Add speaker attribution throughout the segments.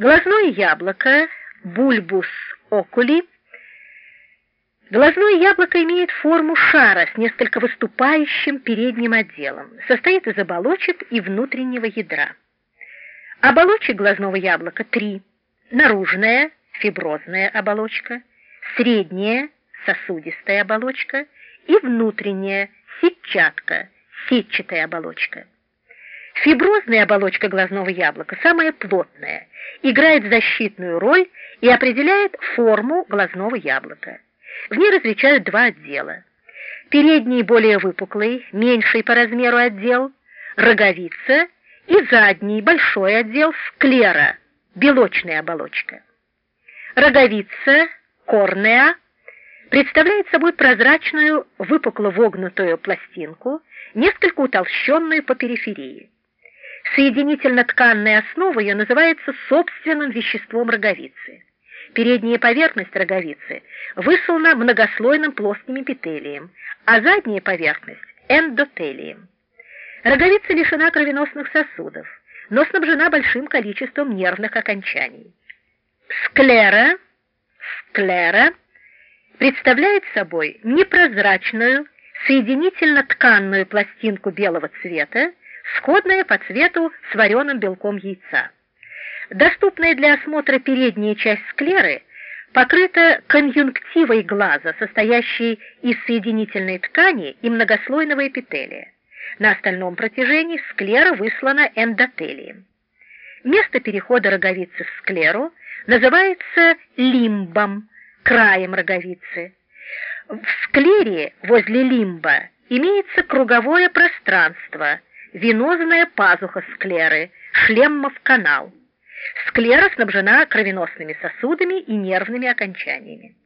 Speaker 1: Глазное яблоко, бульбус окули. Глазное яблоко имеет форму шара с несколько выступающим передним отделом, состоит из оболочек и внутреннего ядра. Оболочек глазного яблока три. Наружная, фиброзная оболочка, средняя, сосудистая оболочка и внутренняя, сетчатка, сетчатая оболочка. Фиброзная оболочка глазного яблока самая плотная, играет защитную роль и определяет форму глазного яблока. В ней различают два отдела. Передний более выпуклый, меньший по размеру отдел, роговица, и задний большой отдел склера, белочная оболочка. Роговица, корнеа, представляет собой прозрачную выпукло-вогнутую пластинку, несколько утолщенную по периферии. Соединительно-тканная основа ее называется собственным веществом роговицы. Передняя поверхность роговицы выслана многослойным плоским эпителием, а задняя поверхность – эндотелием. Роговица лишена кровеносных сосудов, но снабжена большим количеством нервных окончаний. Склера, склера представляет собой непрозрачную, соединительно-тканную пластинку белого цвета, сходная по цвету с вареным белком яйца. Доступная для осмотра передняя часть склеры покрыта конъюнктивой глаза, состоящей из соединительной ткани и многослойного эпителия. На остальном протяжении склера выслана эндотелием. Место перехода роговицы в склеру называется лимбом, краем роговицы. В склере возле лимба имеется круговое пространство – венозная пазуха склеры, шлеммов канал. Склера снабжена кровеносными сосудами и нервными окончаниями.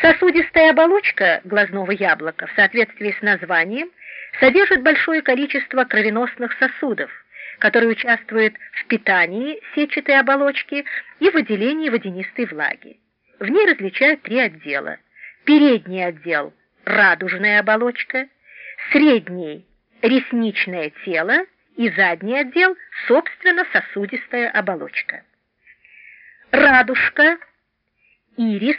Speaker 1: Сосудистая оболочка глазного яблока в соответствии с названием содержит большое количество кровеносных сосудов, которые участвуют в питании сетчатой оболочки и выделении водянистой влаги. В ней различают три отдела. Передний отдел – радужная оболочка, средний ресничное тело и задний отдел, собственно, сосудистая оболочка. Радужка, ирис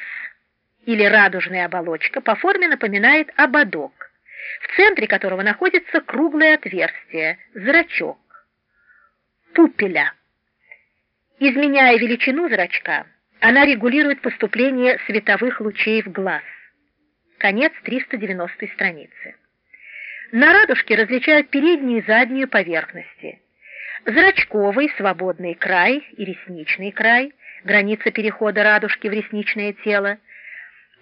Speaker 1: или радужная оболочка по форме напоминает ободок, в центре которого находится круглое отверстие, зрачок, пупеля. Изменяя величину зрачка, она регулирует поступление световых лучей в глаз. Конец 390 страницы. На радужке различают переднюю и заднюю поверхности. Зрачковый, свободный край и ресничный край, граница перехода радужки в ресничное тело.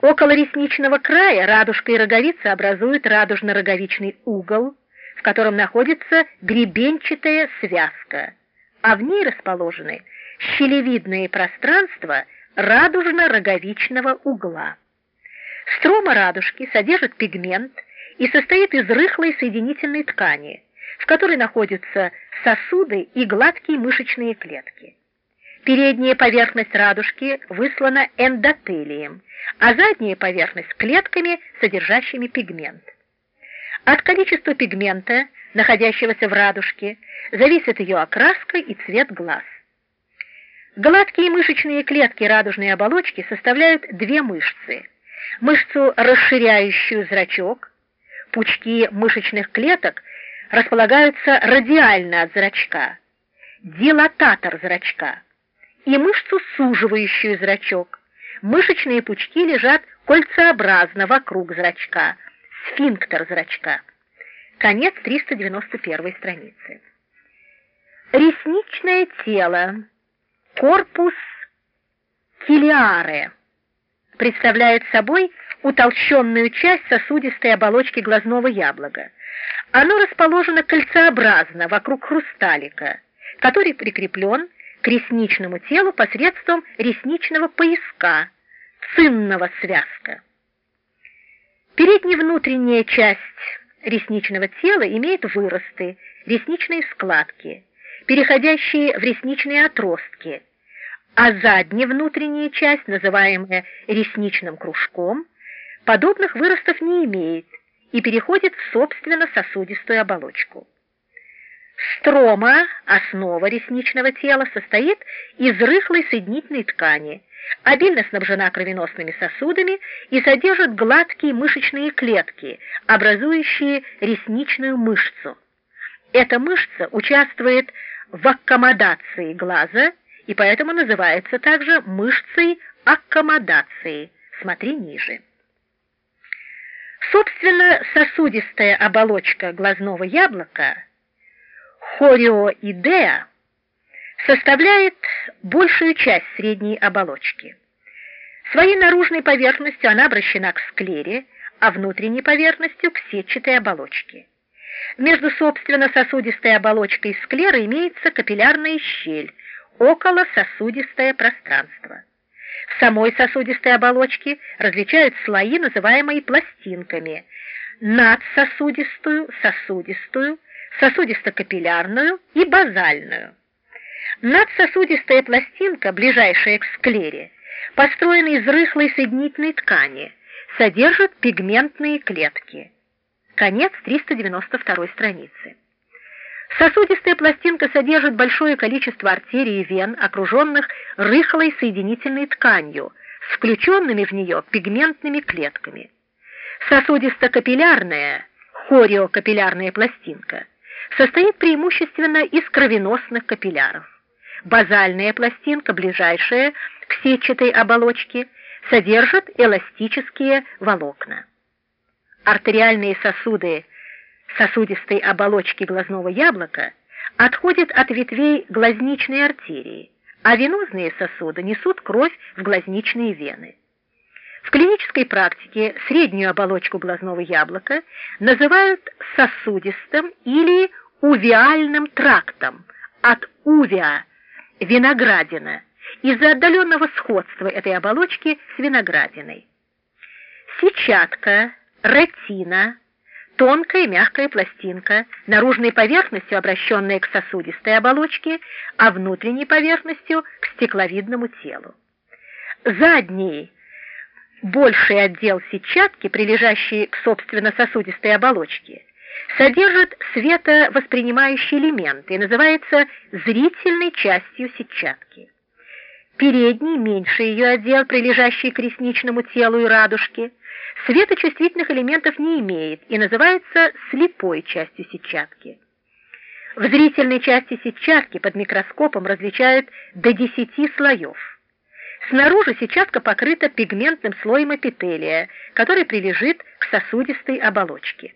Speaker 1: Около ресничного края радужка и роговица образуют радужно-роговичный угол, в котором находится гребенчатая связка, а в ней расположены щелевидные пространства радужно-роговичного угла. Строма радужки содержит пигмент – и состоит из рыхлой соединительной ткани, в которой находятся сосуды и гладкие мышечные клетки. Передняя поверхность радужки выслана эндотелием, а задняя поверхность – клетками, содержащими пигмент. От количества пигмента, находящегося в радужке, зависит ее окраска и цвет глаз. Гладкие мышечные клетки радужной оболочки составляют две мышцы. Мышцу, расширяющую зрачок, пучки мышечных клеток располагаются радиально от зрачка, дилататор зрачка, и мышцу, суживающую зрачок. Мышечные пучки лежат кольцеобразно вокруг зрачка, сфинктер зрачка. Конец 391 страницы. Ресничное тело, корпус килиаре, представляет собой утолщенную часть сосудистой оболочки глазного яблока. Оно расположено кольцеобразно вокруг хрусталика, который прикреплен к ресничному телу посредством ресничного пояска, цинного связка. Передняя внутренняя часть ресничного тела имеет выросты, ресничные складки, переходящие в ресничные отростки, а задняя внутренняя часть, называемая ресничным кружком, подобных выростов не имеет и переходит в собственно сосудистую оболочку. Строма, основа ресничного тела, состоит из рыхлой соединительной ткани, обильно снабжена кровеносными сосудами и содержит гладкие мышечные клетки, образующие ресничную мышцу. Эта мышца участвует в аккомодации глаза и поэтому называется также мышцей аккомодации. Смотри ниже. Собственно, сосудистая оболочка глазного яблока, хориоидея, составляет большую часть средней оболочки. Своей наружной поверхностью она обращена к склере, а внутренней поверхностью к сетчатой оболочке. Между, собственно, сосудистой оболочкой и склерой имеется капиллярная щель, около сосудистое пространство. В самой сосудистой оболочке различают слои, называемые пластинками, надсосудистую, сосудистую, сосудисто-капиллярную и базальную. Надсосудистая пластинка, ближайшая к склере, построена из рыхлой соединительной ткани, содержит пигментные клетки. Конец 392 страницы. Сосудистая пластинка содержит большое количество артерий и вен, окруженных рыхлой соединительной тканью, с включенными в нее пигментными клетками. Сосудисто-капиллярная, хориокапиллярная пластинка состоит преимущественно из кровеносных капилляров. Базальная пластинка, ближайшая к сетчатой оболочке, содержит эластические волокна. Артериальные сосуды сосудистой оболочки глазного яблока отходят от ветвей глазничной артерии, а венозные сосуды несут кровь в глазничные вены. В клинической практике среднюю оболочку глазного яблока называют сосудистым или увиальным трактом от увиа – виноградина, из-за отдаленного сходства этой оболочки с виноградиной. Сетчатка, ретина, тонкая мягкая пластинка, наружной поверхностью обращенная к сосудистой оболочке, а внутренней поверхностью к стекловидному телу. Задний больший отдел сетчатки, прилежащий к собственно сосудистой оболочке, содержит световоспринимающий элемент и называется зрительной частью сетчатки. Передний, меньший ее отдел, прилежащий к ресничному телу и радужке, светочувствительных элементов не имеет и называется слепой частью сетчатки. В зрительной части сетчатки под микроскопом различают до 10 слоев. Снаружи сетчатка покрыта пигментным слоем эпителия, который прилежит к сосудистой оболочке.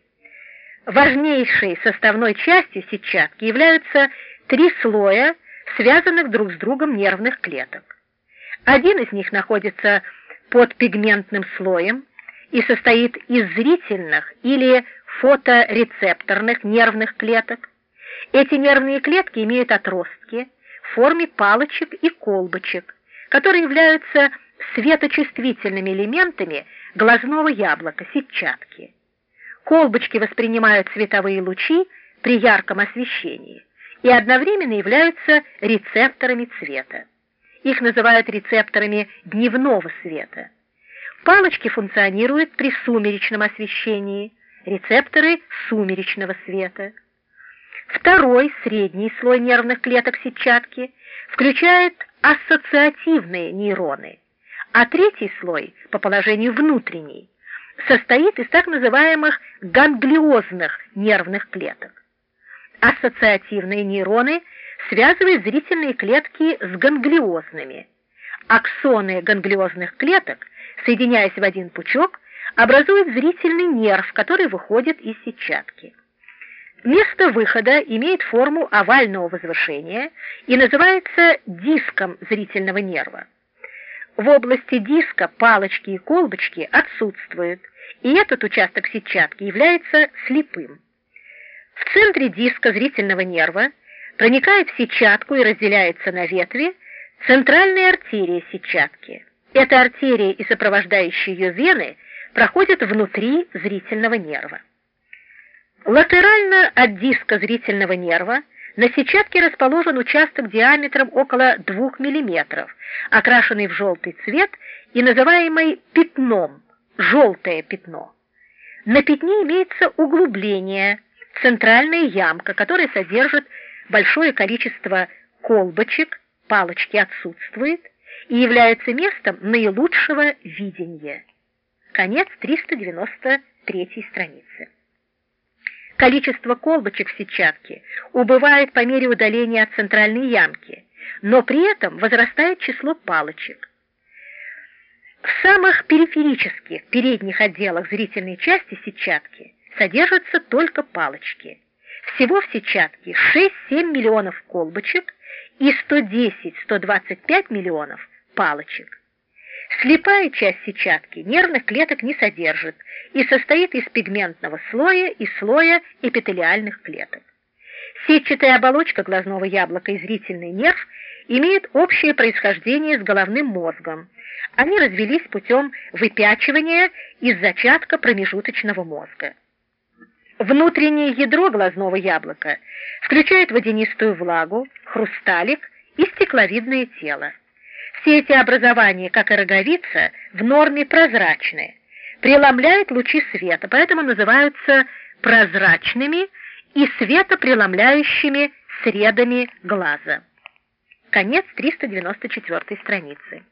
Speaker 1: Важнейшей составной частью сетчатки являются три слоя, связанных друг с другом нервных клеток. Один из них находится под пигментным слоем, и состоит из зрительных или фоторецепторных нервных клеток. Эти нервные клетки имеют отростки в форме палочек и колбочек, которые являются светочувствительными элементами глазного яблока, сетчатки. Колбочки воспринимают световые лучи при ярком освещении и одновременно являются рецепторами цвета. Их называют рецепторами дневного света. Палочки функционируют при сумеречном освещении, рецепторы сумеречного света. Второй, средний слой нервных клеток сетчатки включает ассоциативные нейроны, а третий слой, по положению внутренний, состоит из так называемых ганглиозных нервных клеток. Ассоциативные нейроны связывают зрительные клетки с ганглиозными. Аксоны ганглиозных клеток соединяясь в один пучок, образует зрительный нерв, который выходит из сетчатки. Место выхода имеет форму овального возвышения и называется диском зрительного нерва. В области диска палочки и колбочки отсутствуют, и этот участок сетчатки является слепым. В центре диска зрительного нерва проникает в сетчатку и разделяется на ветви центральная артерия сетчатки. Эта артерия и сопровождающие ее вены проходят внутри зрительного нерва. Латерально от диска зрительного нерва на сетчатке расположен участок диаметром около 2 мм, окрашенный в желтый цвет и называемый пятном, желтое пятно. На пятне имеется углубление, центральная ямка, которая содержит большое количество колбочек, палочки отсутствует и является местом наилучшего видения. Конец 393 страницы. Количество колбочек в сетчатке убывает по мере удаления от центральной ямки, но при этом возрастает число палочек. В самых периферических передних отделах зрительной части сетчатки содержатся только палочки. Всего в сетчатке 6-7 миллионов колбочек и 110-125 миллионов палочек. Слепая часть сетчатки нервных клеток не содержит и состоит из пигментного слоя и слоя эпителиальных клеток. Сетчатая оболочка глазного яблока и зрительный нерв имеют общее происхождение с головным мозгом. Они развелись путем выпячивания из зачатка промежуточного мозга. Внутреннее ядро глазного яблока включает водянистую влагу, хрусталик и стекловидное тело. Все эти образования, как и роговица, в норме прозрачные, преломляют лучи света, поэтому называются прозрачными и светопреломляющими средами глаза. Конец 394 страницы.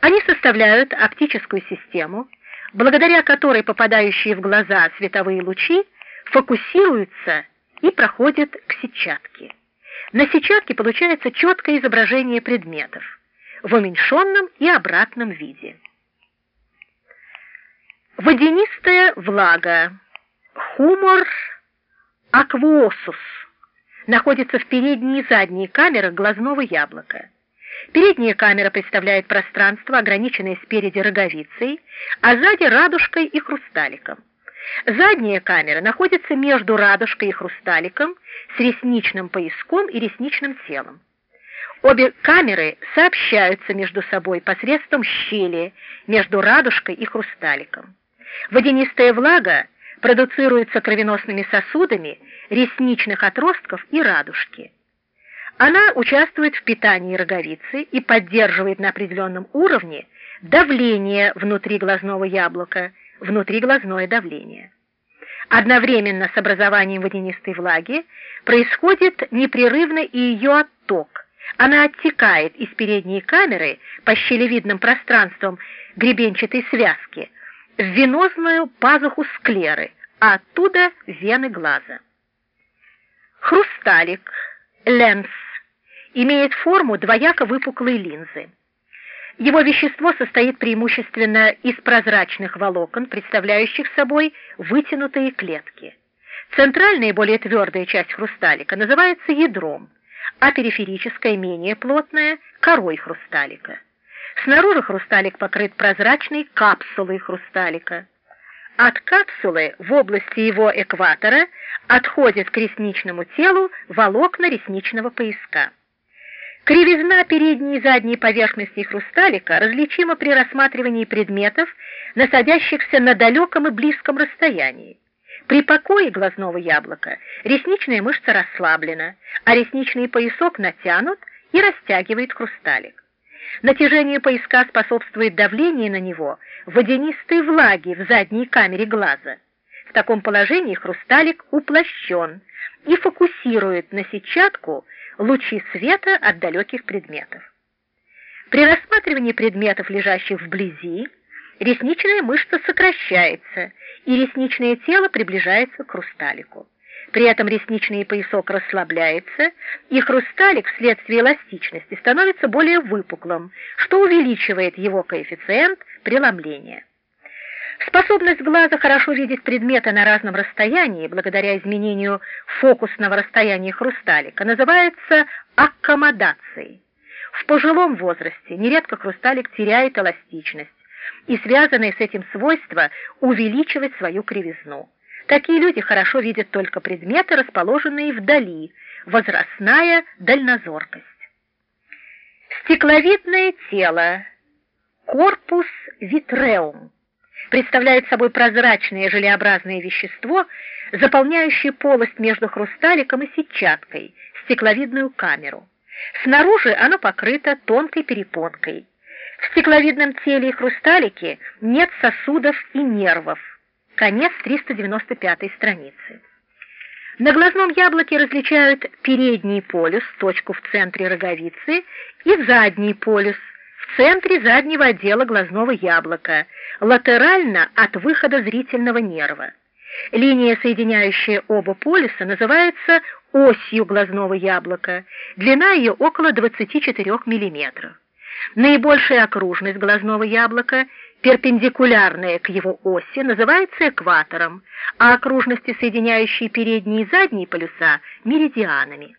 Speaker 1: Они составляют оптическую систему, благодаря которой попадающие в глаза световые лучи фокусируются и проходят к сетчатке. На сетчатке получается четкое изображение предметов в уменьшенном и обратном виде. Водянистая влага, хумор аквуосус, находится в передней и задней камерах глазного яблока. Передняя камера представляет пространство, ограниченное спереди роговицей, а сзади радужкой и хрусталиком. Задняя камера находится между радужкой и хрусталиком с ресничным пояском и ресничным телом. Обе камеры сообщаются между собой посредством щели между радужкой и хрусталиком. Водянистая влага продуцируется кровеносными сосудами ресничных отростков и радужки. Она участвует в питании роговицы и поддерживает на определенном уровне давление внутри глазного яблока, внутриглазное давление. Одновременно с образованием водянистой влаги происходит непрерывно и ее отток. Она оттекает из передней камеры по щелевидным пространствам гребенчатой связки в венозную пазуху склеры, а оттуда вены глаза. Хрусталик, ленс, имеет форму двояко выпуклой линзы. Его вещество состоит преимущественно из прозрачных волокон, представляющих собой вытянутые клетки. Центральная, более твердая часть хрусталика называется ядром, а периферическая, менее плотная – корой хрусталика. Снаружи хрусталик покрыт прозрачной капсулой хрусталика. От капсулы в области его экватора отходят к ресничному телу волокна ресничного пояска. Кривизна передней и задней поверхности хрусталика различима при рассматривании предметов, находящихся на далеком и близком расстоянии. При покое глазного яблока ресничная мышца расслаблена, а ресничный поясок натянут и растягивает хрусталик. Натяжение пояска способствует давлению на него водянистой влаги в задней камере глаза. В таком положении хрусталик уплощен и фокусирует на сетчатку лучи света от далеких предметов. При рассматривании предметов, лежащих вблизи, ресничная мышца сокращается, и ресничное тело приближается к хрусталику. При этом ресничный поясок расслабляется, и хрусталик вследствие эластичности становится более выпуклым, что увеличивает его коэффициент преломления. Способность глаза хорошо видеть предметы на разном расстоянии, благодаря изменению фокусного расстояния хрусталика, называется аккомодацией. В пожилом возрасте нередко хрусталик теряет эластичность, и связанное с этим свойство увеличивать свою кривизну. Такие люди хорошо видят только предметы, расположенные вдали, возрастная дальнозоркость. Стекловидное тело, корпус витреум, представляет собой прозрачное желеобразное вещество, заполняющее полость между хрусталиком и сетчаткой, стекловидную камеру. Снаружи оно покрыто тонкой перепонкой. В стекловидном теле и хрусталике нет сосудов и нервов. Конец 395 страницы. На глазном яблоке различают передний полюс, точку в центре роговицы, и задний полюс, в центре заднего отдела глазного яблока, латерально от выхода зрительного нерва. Линия, соединяющая оба полюса, называется осью глазного яблока, длина ее около 24 мм. Наибольшая окружность глазного яблока, перпендикулярная к его оси, называется экватором, а окружности, соединяющие передние и задние полюса, меридианами.